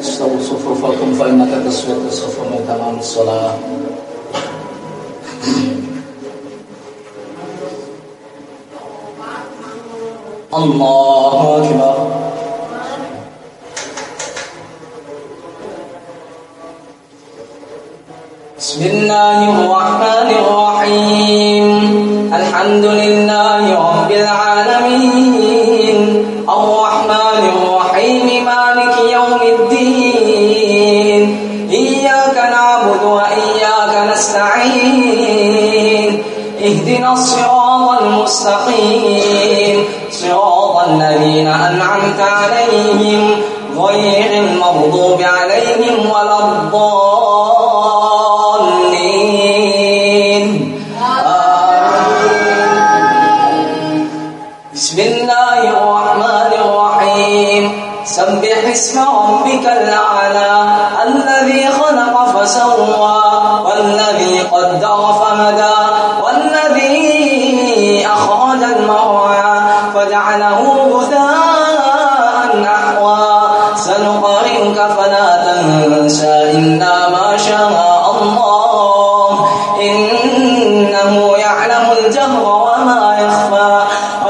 استووا صفوفكم فإنك تسوية صفر من تمام الصلاة. الله أكبر. بسم الله الرحمن اهدنا الصراط المستقيم. صراط الذين أنعمت عليهم. غير المغضوب عليهم ولا الضالين. بسم الله الرحمن الرحيم. سبح اسم ربك الأعلى. الذي خلق فسوى. والذي قدر فهدى.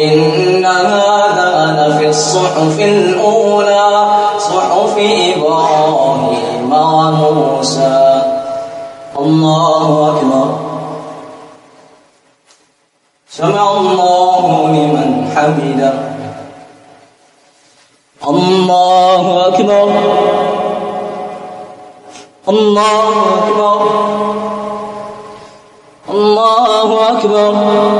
إن هذا لفي الصحف الأولى صحف إبراهيم وموسى. الله أكبر. سمع الله لمن حمده. الله أكبر. الله أكبر. الله أكبر. الله أكبر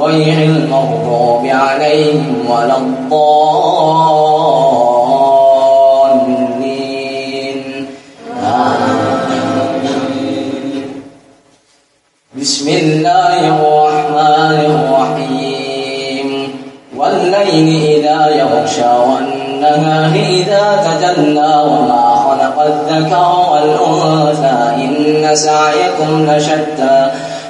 غير المغضوب عليهم ولا الضالين. بسم الله الرحمن الرحيم. والليل إذا يغشى والنهار إذا تجلى وما خلق الذكر والأنثى إن سعيكم لشتى.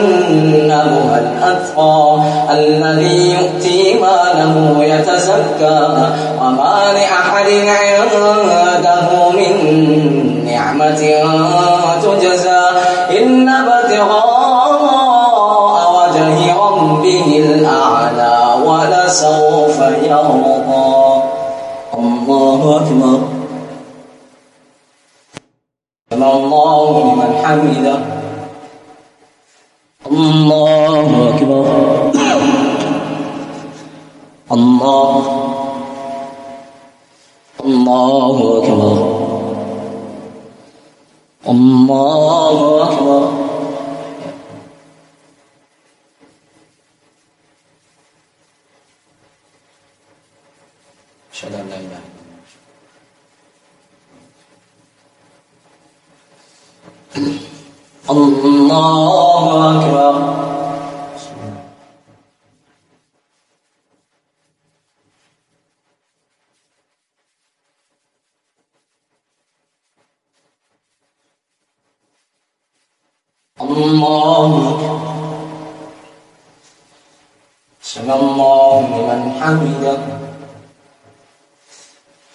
وسيجنبها الأتقى الذي يؤتي ماله يتزكى وما لأحد عنده من نعمة تجزى إلا ابتغاء وجه ربه الأعلى ولسوف يرضى. الله أكبر الله لمن حمده. الله أكبر. الله أكبر. أشهد أن لا إله إلا الله. الله أكبر. الله سمع الله لمن حمده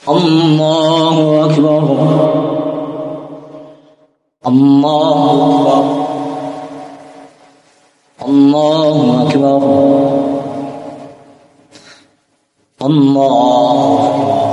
الله أكبر الله أكبر الله أكبر الله أكبر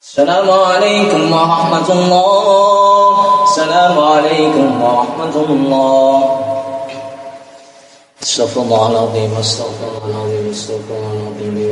السلام عليكم ورحمة الله. السلام عليكم ورحمة الله. استغفر الله العظيم استغفر الله العظيم استغفر الله العظيم.